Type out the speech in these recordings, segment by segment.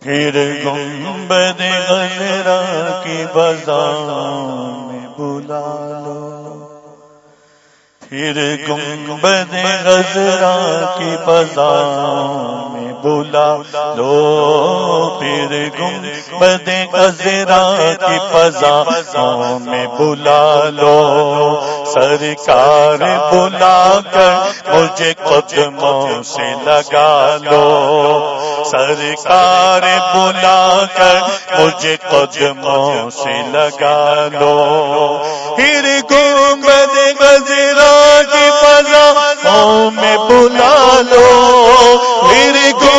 پھر گنبد غزرا کی بازار میں بلا لو۔ پھر گنبد غزرا کی بازار بلا لو پھر گنبد غزرا کی فضا میں بلا لو۔ سرکار بلا کر مجھے قدموں سے لگا لو۔ سرکار بلا کر مجھے قدموں سے لگا لو۔ پھر گنبد گزرا کی فضا میں بلا لو۔ پھر گنبد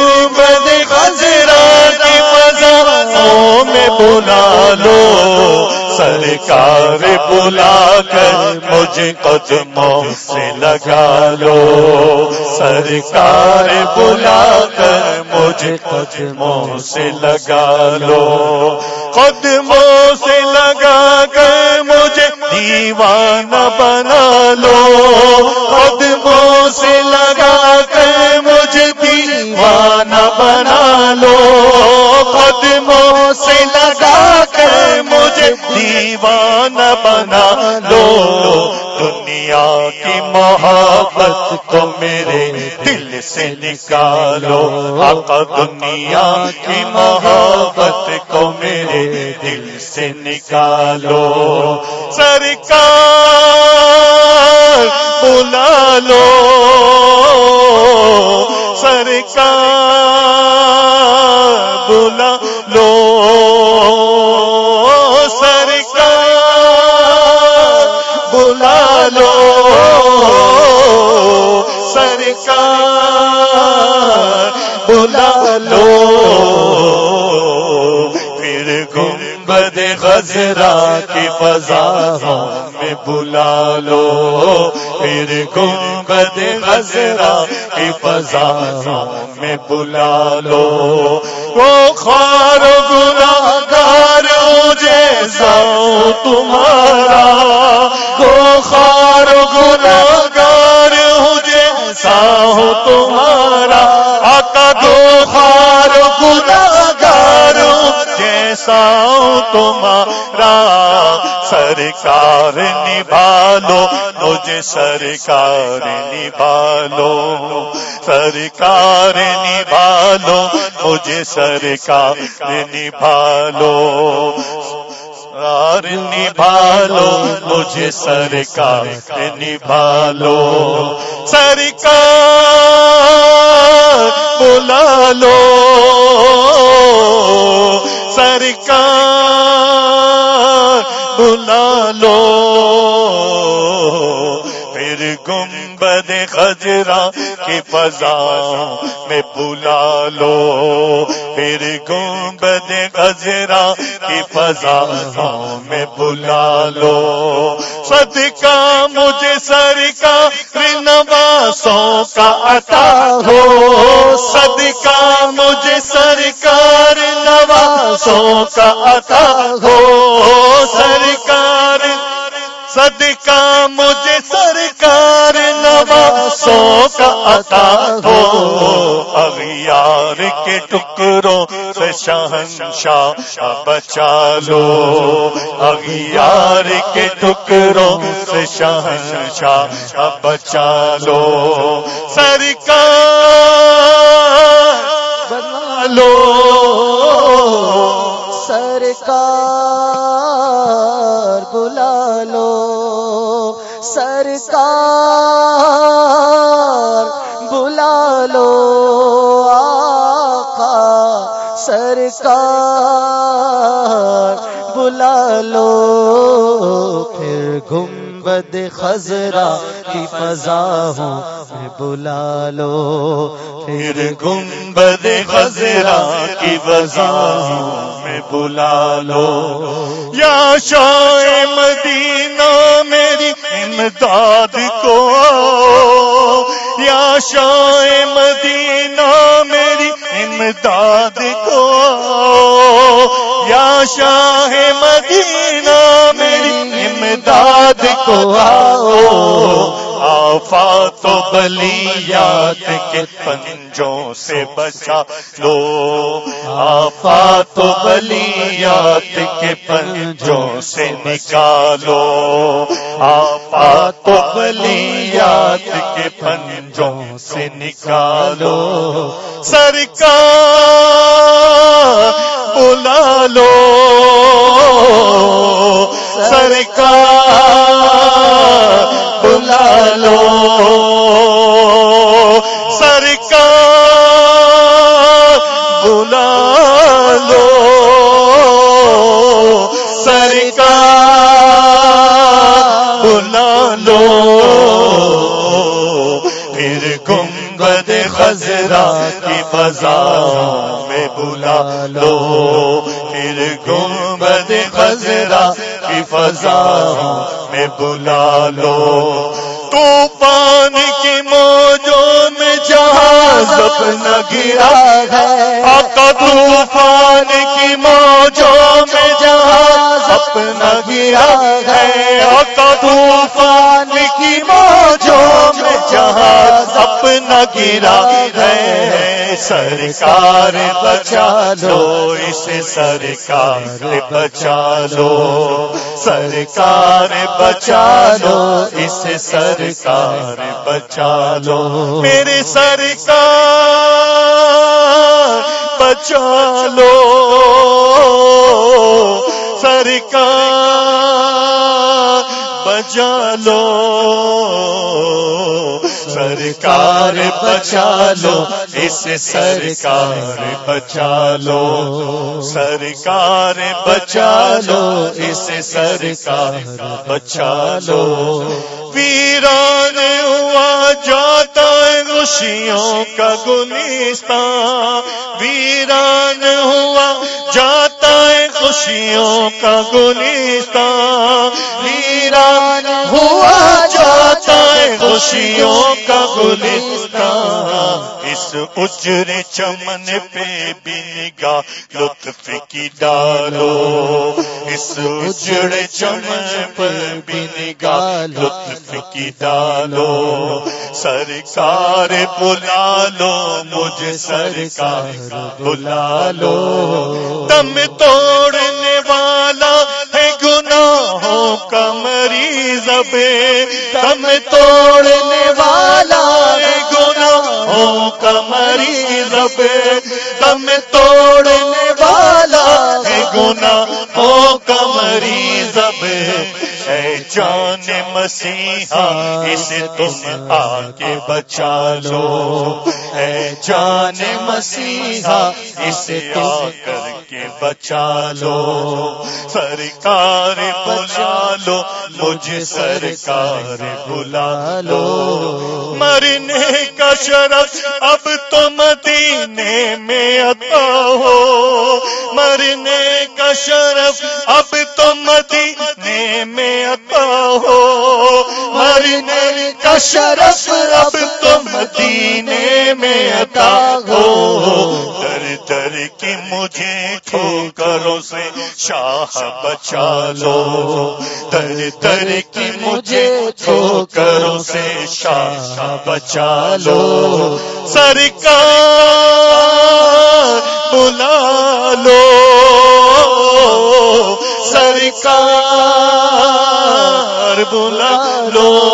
بلا لو سرکار بلا کر مجھے قدموں سے لگا لو۔ سرکار بلا کر مجھے قدموں سے لگا لو۔ قدموں سے لگا کر مجھے دیوانہ بنا لو۔ قدموں سے لگا کر مجھے دیوانہ بنا لو۔ قدموں سے دیوانہ بنا لو۔ دنیا کی محبت کو میرے دل سے نکالو۔ آقا دنیا کی محبت کو میرے دل سے نکالو۔ سرکار بلا لو۔ سرکار غزرا کی فضا میں بلا لو۔ پھر گنبد غزرا کی فضا میں بلا لو۔ وہ خوار گناہ گار جیسا تمہارا جیسا تمہارا سرکار نبھالو مجھے سرکار نبھالو سرکار نبھالو مجھے سرکار نبھالو سرکار نبھالو مجھے سرکار نبھالو، سرکار بلا لو سرکار، بلا لو۔ پھر گنبد خجرا کی فضا میں بلا لو۔ پھر گنبد خجرا کی فضا میں بلا لو۔ صدقہ مجھے سرکار نواسوں کا عطا ہو۔ صدقہ مجھے سرکار نواسوں کا عطا ہو سرکار۔ صدقہ مجھے سرکار نواسوں کا عطا ہو۔ اغیار کے ٹکڑوں سے شہنشاہ بچا لو۔ اغیار کے ٹکڑوں سے شہنشاہ بچا لو۔ سرکار، بنا لو۔ سرکار بلا لو آقا سرکار، بلا لو پھر گنبد خزرا کی فضا ہوں میں بلا لو پھر گنبد خزرا کی وزا میں بلا لو۔ یا شاہ مدینہ امداد کو۔ یا شاہ مدینہ میری امداد کو۔ یا شاہ مدینہ میری امداد کو۔ آؤ آفات و بلیات کے پنجوں سے بچا لو۔ آفات و بلیات کے پنجوں سے نکالو۔ آفات و بلیات کے پنجوں سے نکالو۔ سرکار بلا لو۔ سرکار بلا لو سرکار بلا لو سرکار بلا لو پھر گنبد خزرا کی فضا میں بلا لو گنبد کی فضا میں بلا لو۔ طوفان کی موجوں میں جہاز اپنا گرا ہے۔ آقا طوفان کی موجود اپنا گرا ہے آقا طوفان کی موجوں میں جہاز اپنا گرا ہے۔ سرکار بچا لو اسے سرکار بچا لو۔ سرکار بچا لو اسے سرکار بچا لو۔ میرے سرکار، بچا لو۔ سرکار بچا لو سرکار بچا لو اس سرکار بچا لو سرکار بچا لو اس سرکار بچا لو ویران ہوا جاتا ہے خوشیوں کا گلستان ویران ہوا جاتا خوشیوں کا گلستان خوشیوں کا گلستان، اس اجر چمن پہ بھی نگاہ لطف کی ڈالو۔ اس اجڑ چمن پر بھی نگاہ لطف کی ڈالو۔ سرکار بلا لو مجھے سرکار بلا لو دم توڑنے والا گناہوں کا مریض بے دم توڑنے والا ہے گناہوں کا مریض بے دم توڑنے والا ہے گناہوں کا مریض بے اے جان مسیحا اسے تم آ کے بچا لو۔ اے جان مسیحا اسے آ کر کے بچا لو۔ سرکار بچا لو مجھے سرکار بلا لو۔ مرنے کا شرف اب تو مدینے میں عطا ہو۔ مرنے کا شرف اب کا شرف اب تو مدینے میں عطا ہو۔ در در کی مجھے ٹھوکروں سے شاہ بچا لو۔ در در کی مجھے ٹھوکروں سے شاہ بچا لو۔ سرکار بلا لو۔ سرکار بلا لو۔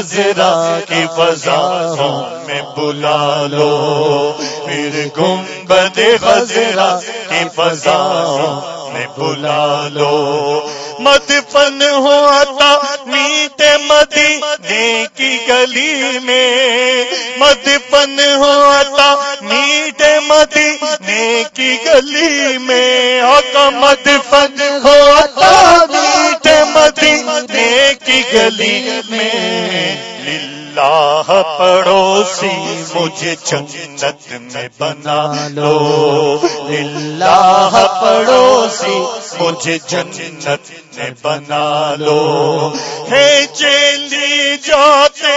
گنبد خزرا کی فضاؤں میں بلا لو۔ پھر گنبد خزرا کی فضاؤں میں بلا لو۔ مد فن ہوتا میٹے مدینے کی گلی میں۔ مد فن ہوتا میٹے مدینے کی گلی میں۔ آقا مد فن ہوتا میٹے مدینے کی گلی میں، للہ پڑوسی مجھے جنت میں بنا لو۔ للہ پڑوسی مجھے جنت میں بنا لو۔ ہے چلی جاتے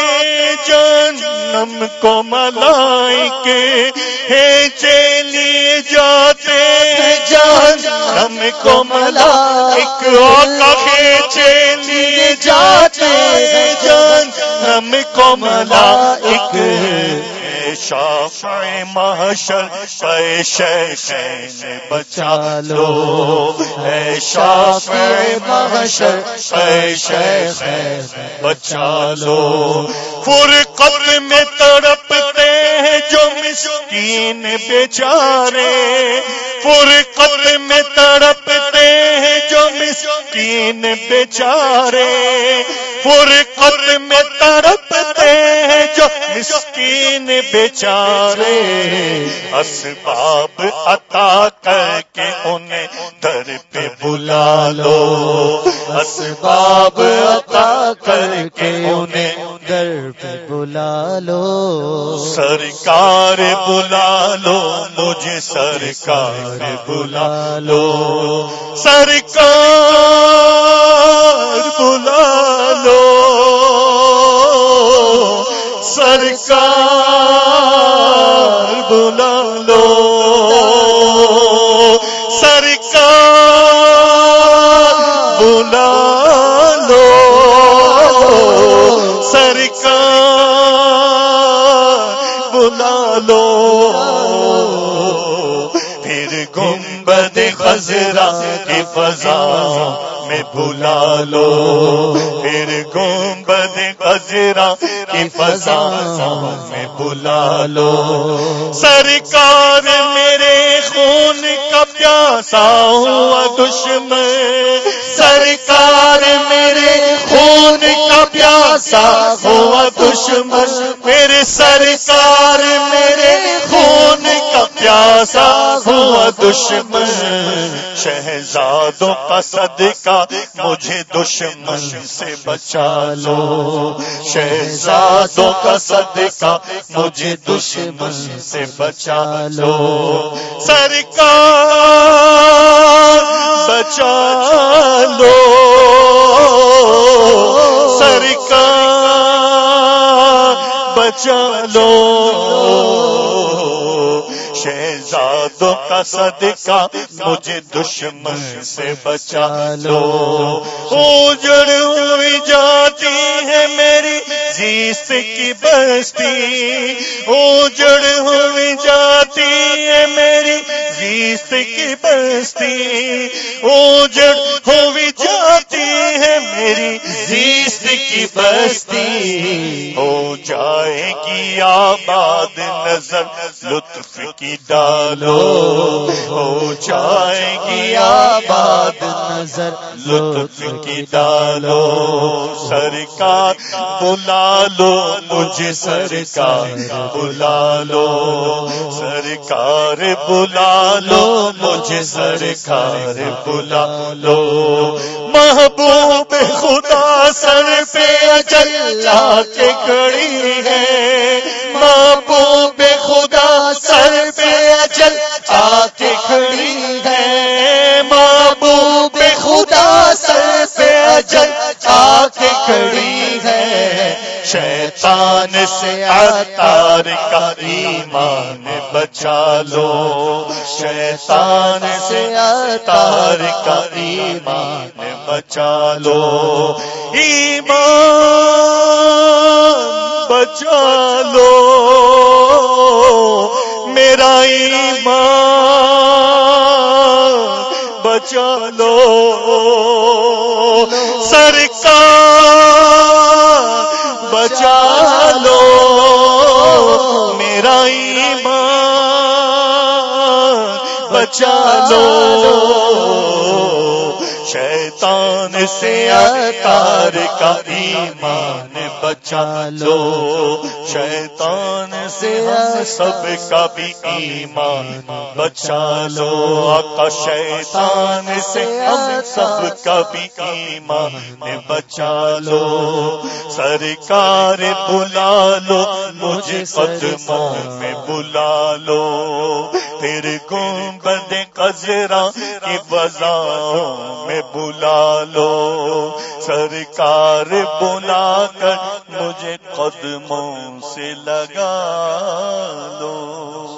جنم کو ملائی کے ہے چلی جاتے جان کو ملا ایک اور کھینچے ہم کو ملا ایک محشر اے شیخین بچا لو۔ اے شافع محشر اے شیخین بچا لو۔ فرقت میں تڑپتے ہیں جو مسکین بیچارے۔ فرقت میں تڑپتے ہیں جو مسکین بیچارے فرقت میں تڑپتے ہیں جو مسکین بیچارے اسباب عطا کر کے انہیں در پہ بلا لو اسباب عطا کر کے انہیں در پہ بلا لو سرکار بلا لو مجھے سرکار بلا لو سرکار بلا لو سرکار بلا لو سرکار گنبد خزرا کی فضا میں بلا لو۔ پھر گنبد خزرا کی فضا میں بلا لو۔ سرکار میرے خون کا پیاسا ہوا دشمن۔ سرکار پیاسا ہوا دشمن، میرے سرکار، میرے خون کا پیاسا ہوا دشمن۔ شہزادوں کا صدقہ مجھے دشمن سے بچا لو۔ شہزادوں کا صدقہ مجھے دشمن سے بچا لو۔ سرکار، بچا لو۔ سرکار بچا لو۔ شہزادوں کا صدقہ مجھے دشمن سے بچا لو۔ اجڑ ہوئی جاتی ہے میری جیس کی بستی۔ اجڑ ہوئی جاتی ہے میری جیس کی بستی اجڑ ہوئی جاتی ہے میری جیس کی بستی ہو جائے گی آباد نظر لطف کی ڈالو ہو جائے گی آباد نظر لطف کی ڈالو سرکار بلا لو مجھے سرکار بلا لو سرکار بلا لو مجھے سرکار بلا لو محبوب خدا سر پہ اچل جا کے کھڑی ہے۔ محبوب خدا سر پہ اچل آ کے کھڑی ہے۔ محبوب خدا سر پہ اجل آ کے کھڑی ہے شیطان سے اتار کا ایمان بچا لو۔ شیطان سے اتار کا ایمان بچا لو۔ ایمان بچا لو۔ میرا ایمان بچا لو۔ سرکار بچا لو میرا ایمان بچا لو۔ شیطان سے اتار کا ایمان بچا لو۔ شیطان سے سب کا بھی ایمان بچا لو۔ آقا شیطان سے ہم سب کا بھی ایمان بچا لو۔ سرکار بلا لو مجھے قدموں میں بلا لو۔ پھر گنبد قزرا کی بزاؤں میں بلا لو۔ سرکار بلا کر مجھے قدموں سے لگا لو۔